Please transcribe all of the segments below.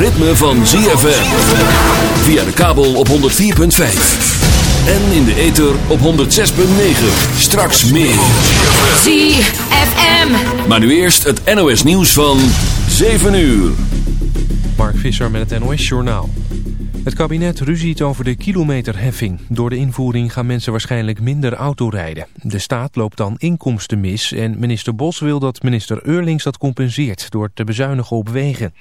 ritme van ZFM. Via de kabel op 104.5. En in de ether op 106.9. Straks meer. ZFM. Maar nu eerst het NOS nieuws van 7 uur. Mark Visser met het NOS Journaal. Het kabinet ruziet over de kilometerheffing. Door de invoering gaan mensen waarschijnlijk minder autorijden. De staat loopt dan inkomsten mis en minister Bos wil dat minister Eurlings dat compenseert door te bezuinigen op wegen.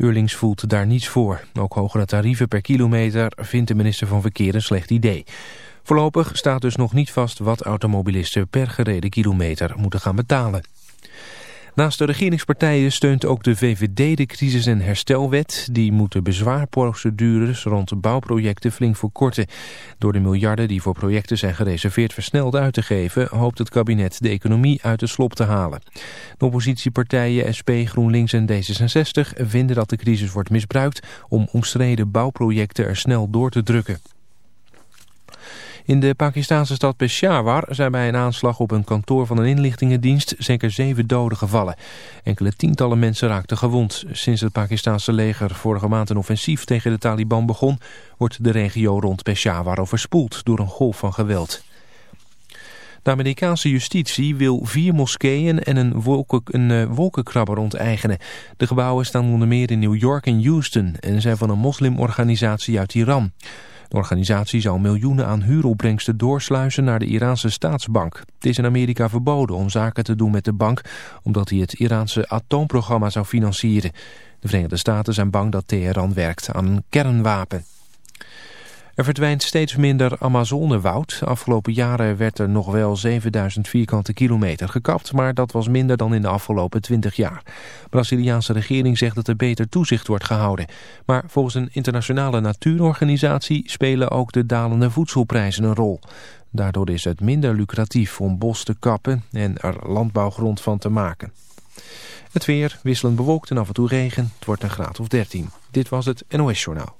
Eurlings voelt daar niets voor. Ook hogere tarieven per kilometer vindt de minister van Verkeer een slecht idee. Voorlopig staat dus nog niet vast wat automobilisten per gereden kilometer moeten gaan betalen. Naast de regeringspartijen steunt ook de VVD de crisis- en herstelwet. Die moet de bezwaarprocedures rond bouwprojecten flink verkorten. Door de miljarden die voor projecten zijn gereserveerd versneld uit te geven... hoopt het kabinet de economie uit de slop te halen. De oppositiepartijen SP, GroenLinks en D66 vinden dat de crisis wordt misbruikt... om omstreden bouwprojecten er snel door te drukken. In de Pakistanse stad Peshawar zijn bij een aanslag op een kantoor van een inlichtingendienst zeker zeven doden gevallen. Enkele tientallen mensen raakten gewond. Sinds het Pakistanse leger vorige maand een offensief tegen de Taliban begon, wordt de regio rond Peshawar overspoeld door een golf van geweld. De Amerikaanse justitie wil vier moskeeën en een, wolken, een uh, wolkenkrabber onteigenen. De gebouwen staan onder meer in New York en Houston en zijn van een moslimorganisatie uit Iran. De organisatie zou miljoenen aan huuropbrengsten doorsluizen naar de Iraanse staatsbank. Het is in Amerika verboden om zaken te doen met de bank, omdat hij het Iraanse atoomprogramma zou financieren. De Verenigde Staten zijn bang dat Teheran werkt aan een kernwapen. Er verdwijnt steeds minder Amazonewoud. Afgelopen jaren werd er nog wel 7000 vierkante kilometer gekapt, maar dat was minder dan in de afgelopen 20 jaar. De Braziliaanse regering zegt dat er beter toezicht wordt gehouden. Maar volgens een internationale natuurorganisatie spelen ook de dalende voedselprijzen een rol. Daardoor is het minder lucratief om bos te kappen en er landbouwgrond van te maken. Het weer wisselend bewolkt en af en toe regen. Het wordt een graad of 13. Dit was het NOS Journaal.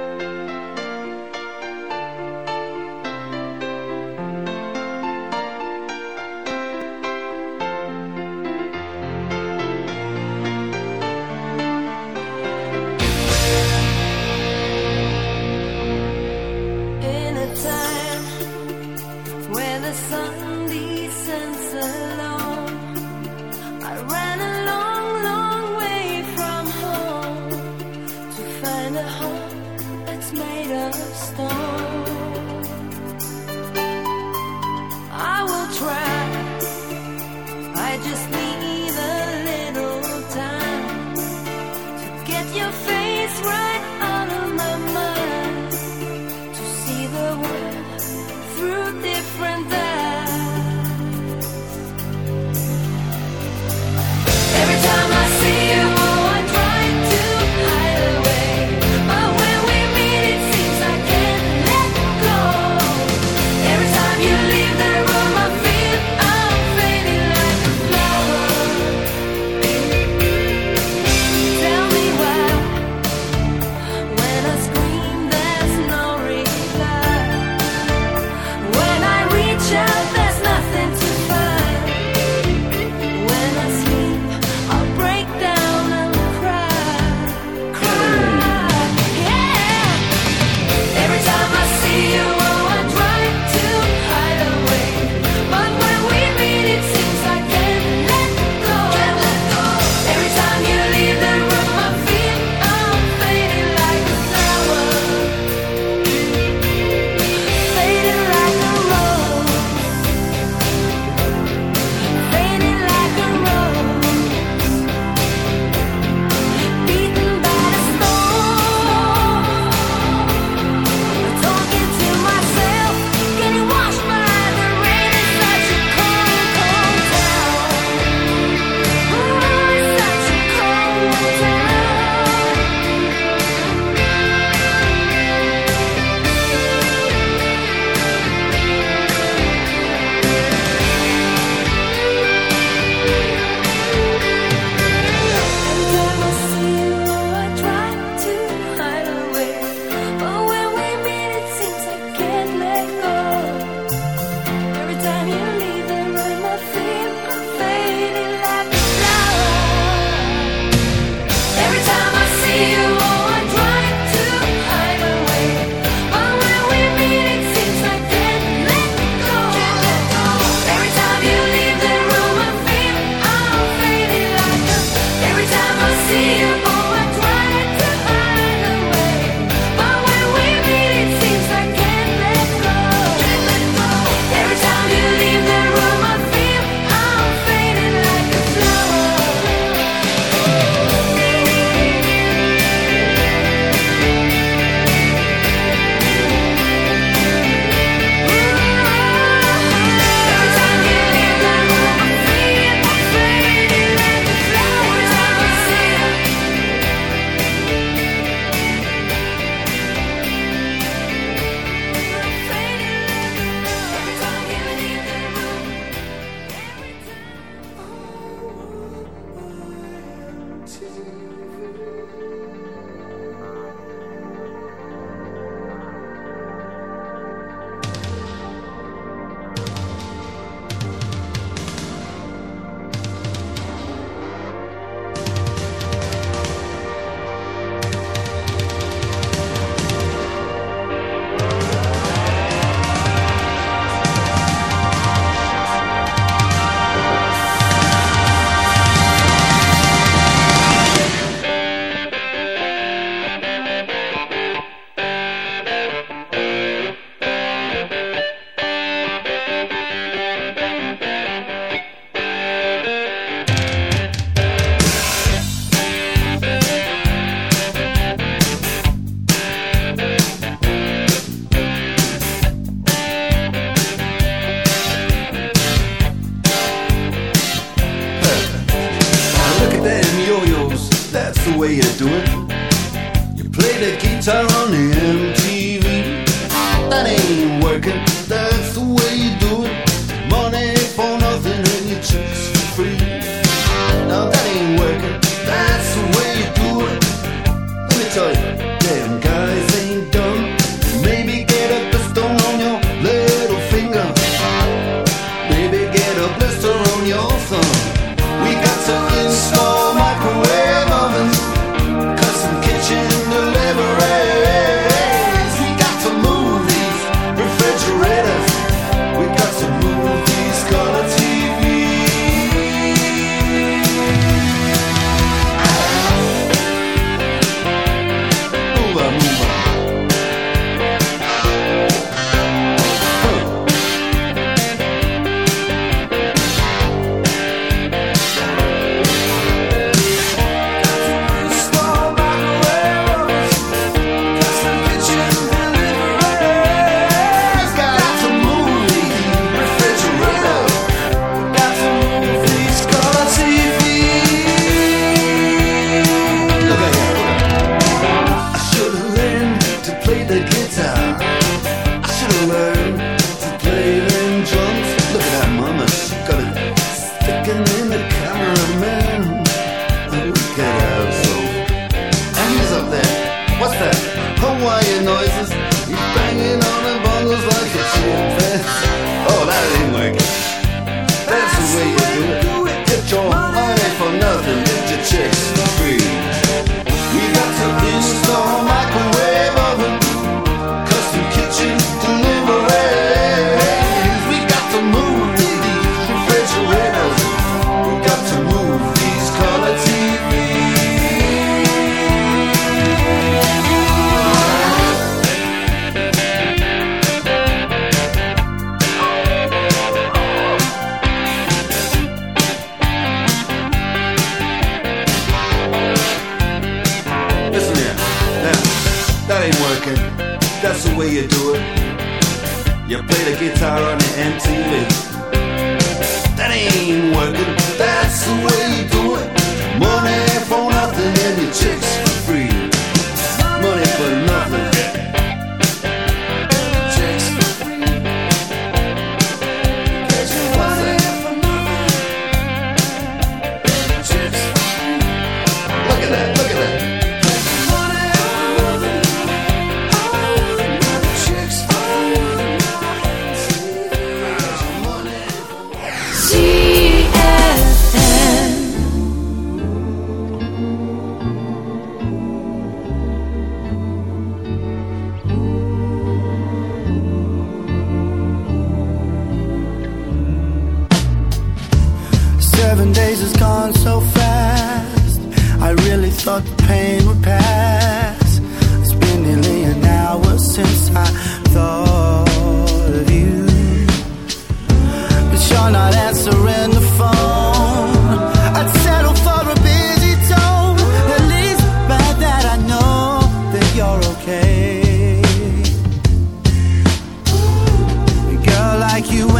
way to do it.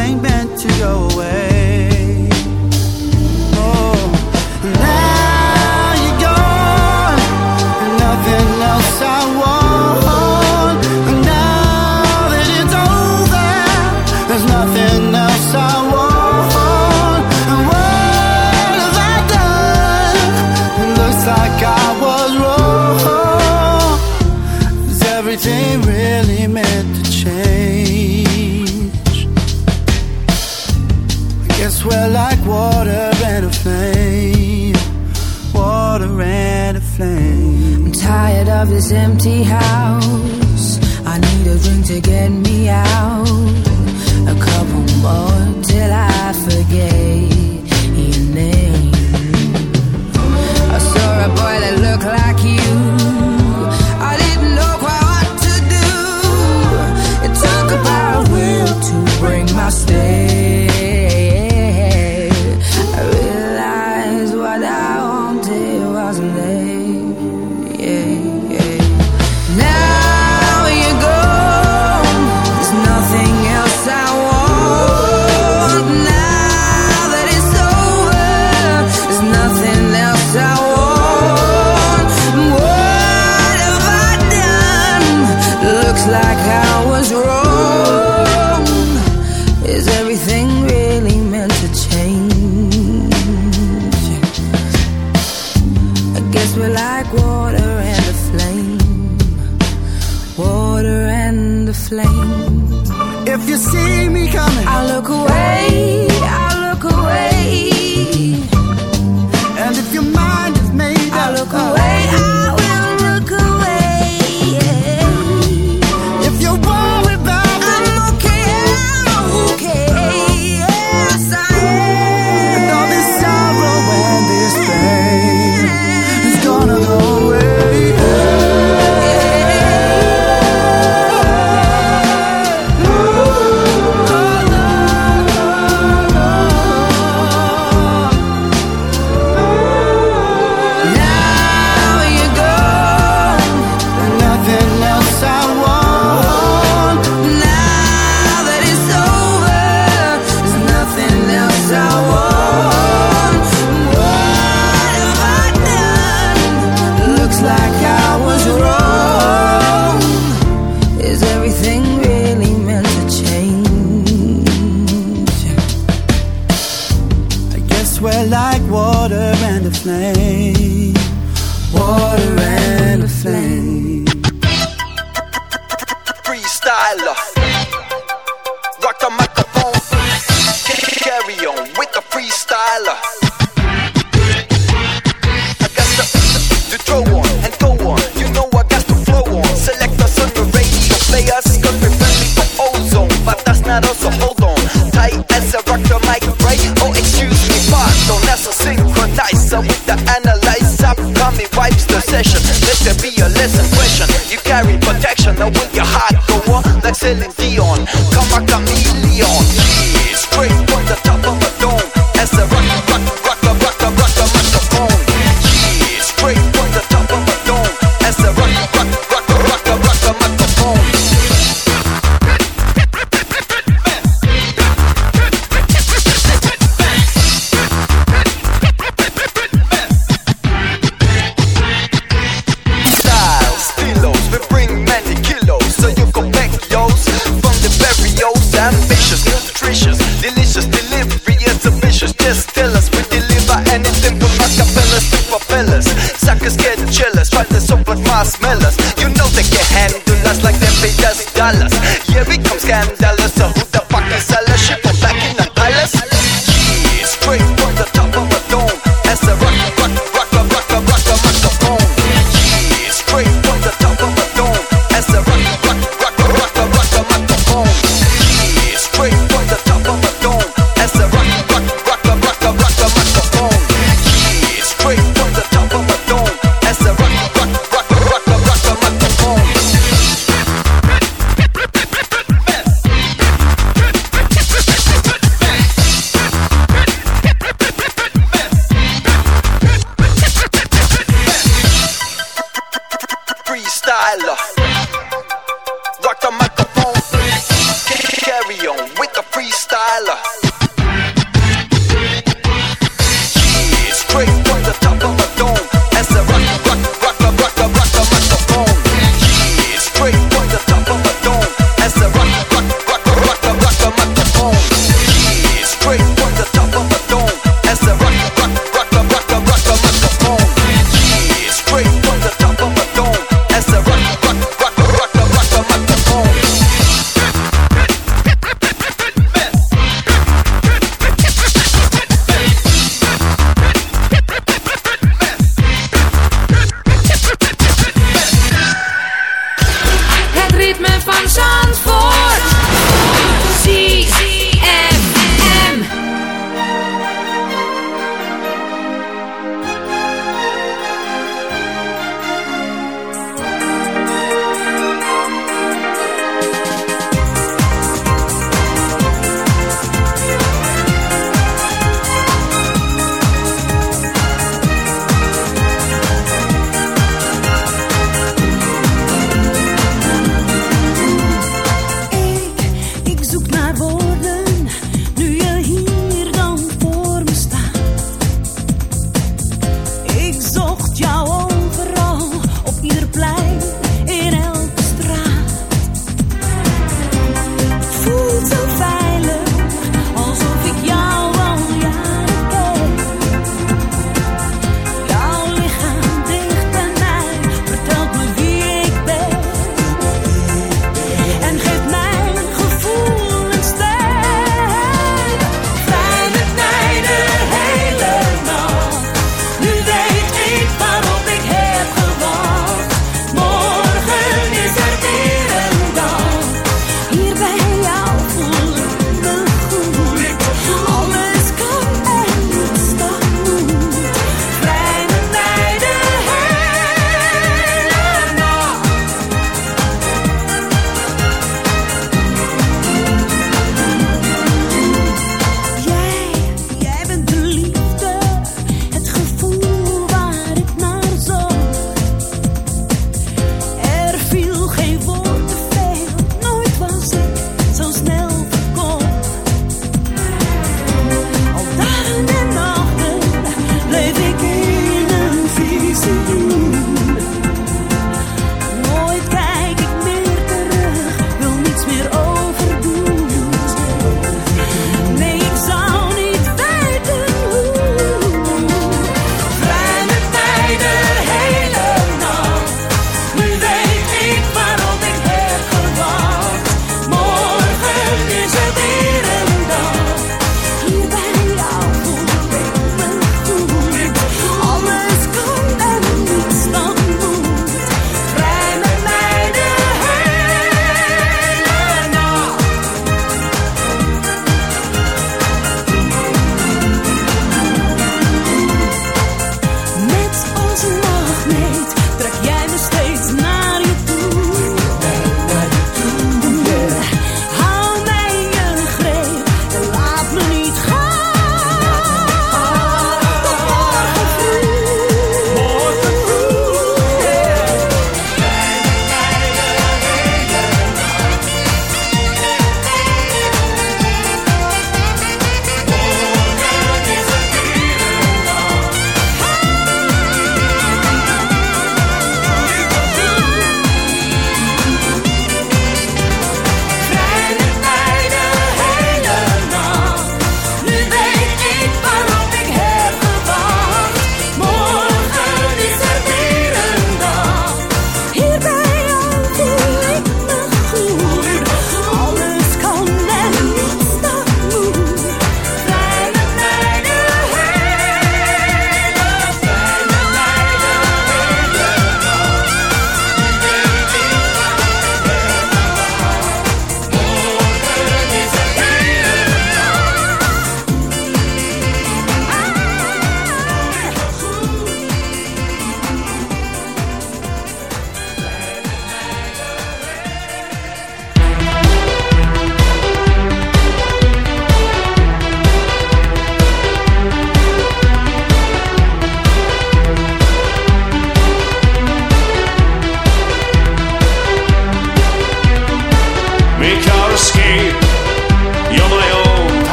Ain't meant to go away.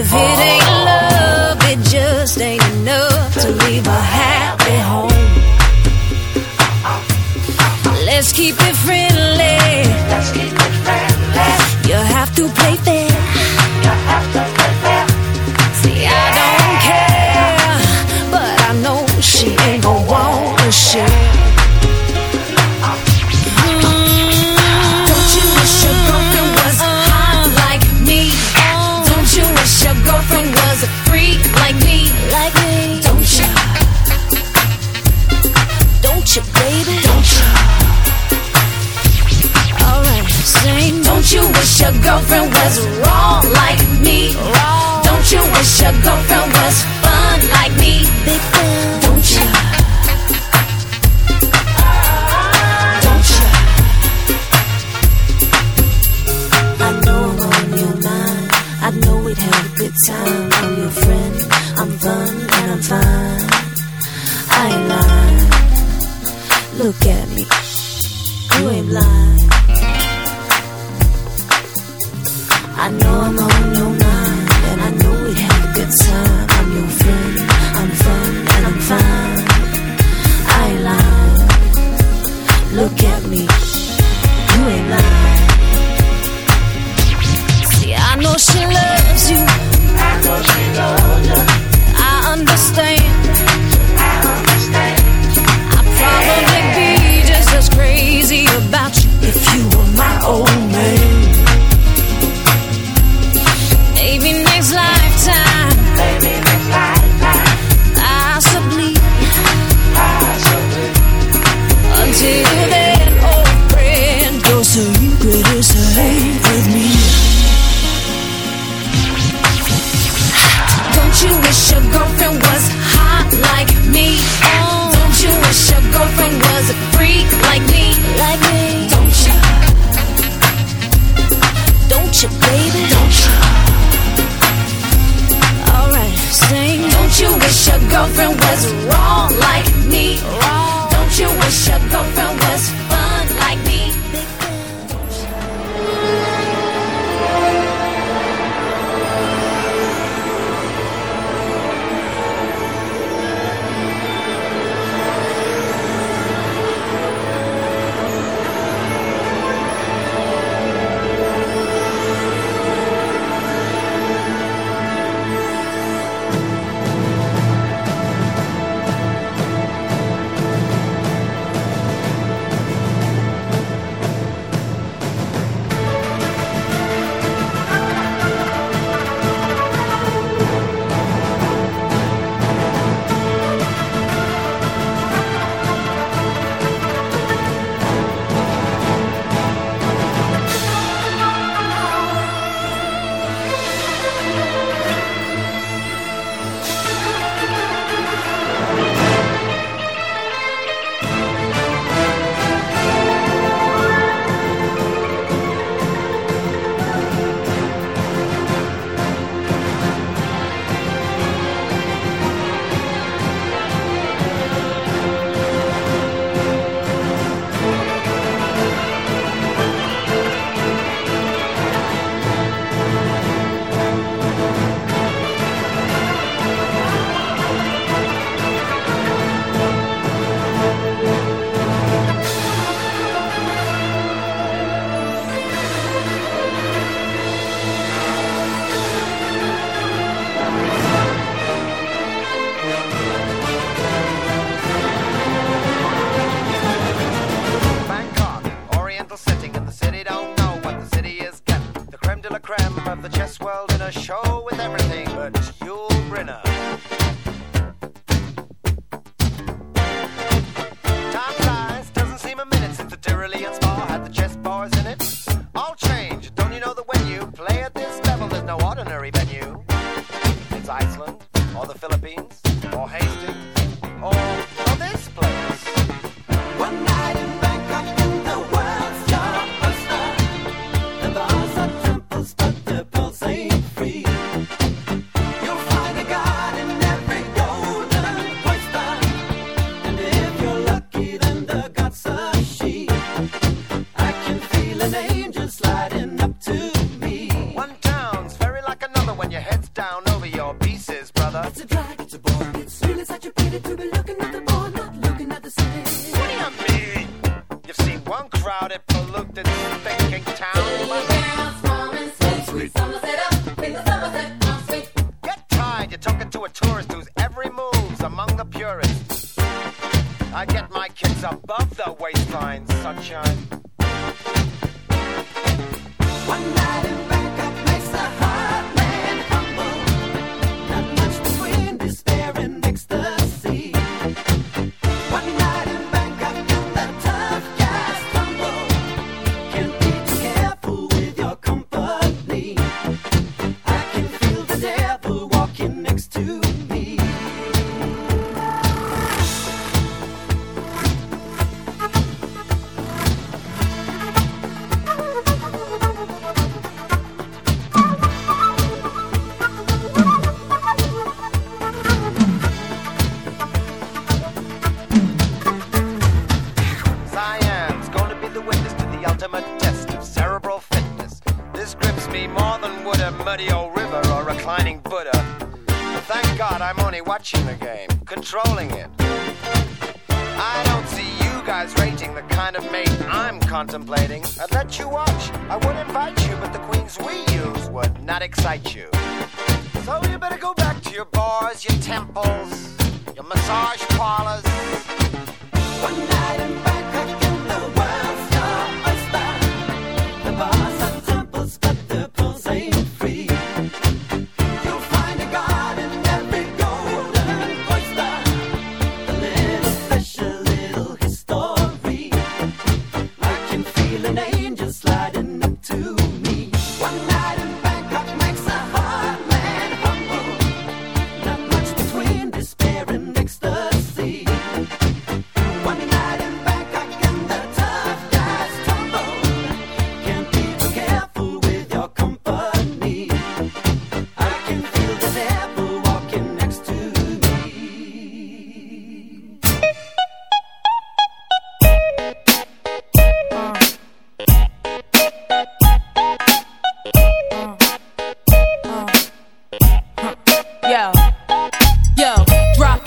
if it ain't love, it just ain't enough to leave a happy home. Let's keep it. your girlfriend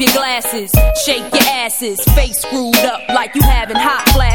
your glasses, shake your asses, face screwed up like you having hot flashes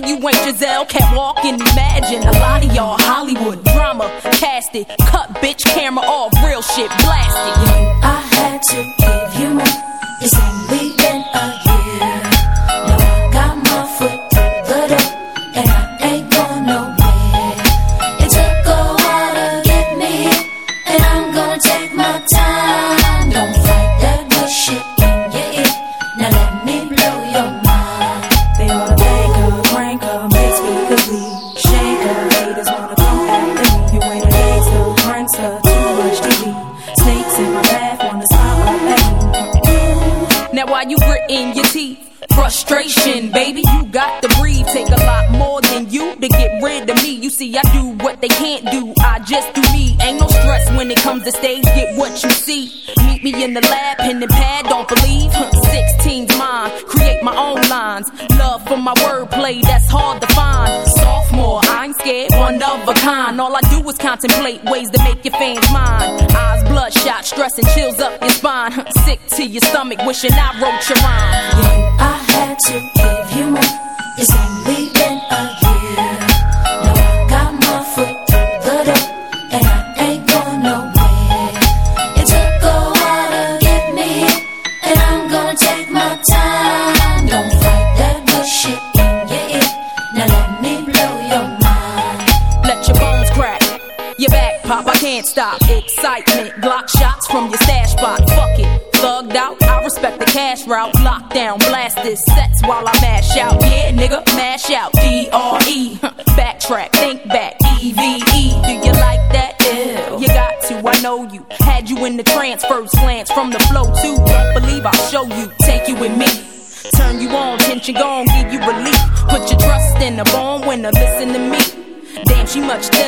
you ain't Giselle. Can't walk and imagine. A lot of y'all Hollywood drama, cast it, cut bitch camera off, real shit blasted. I had to give you up. It's only leaving a frustration, baby. You got to breathe, take a lot more than you to get rid of me. You see, I do what they can't do, I just do me. Ain't no stress when it comes to stage, get what you see. Meet me in the lab, pen and pad, don't believe. 16's mine my own lines. Love for my wordplay, that's hard to find. Sophomore, I ain't scared, one of a kind. All I do is contemplate ways to make your fans mine. Eyes bloodshot, stress and chills up your spine. Sick to your stomach, wishing I wrote your rhyme. I had to give you more, it's only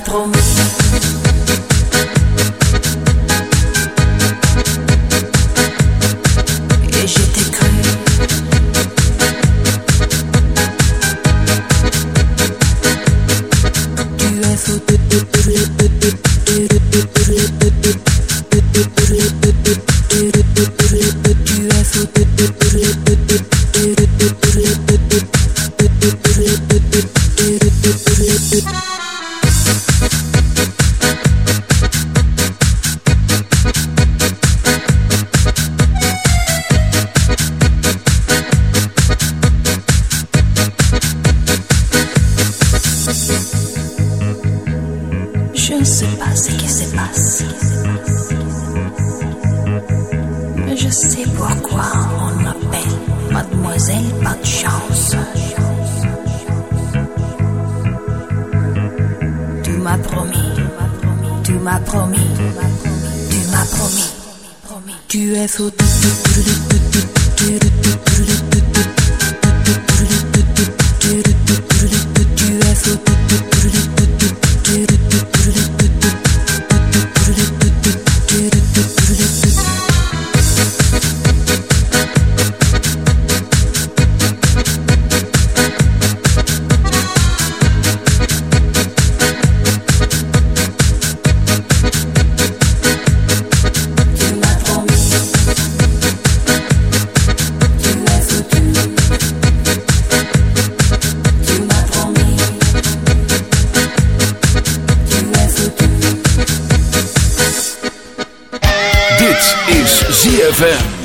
trop ZFM.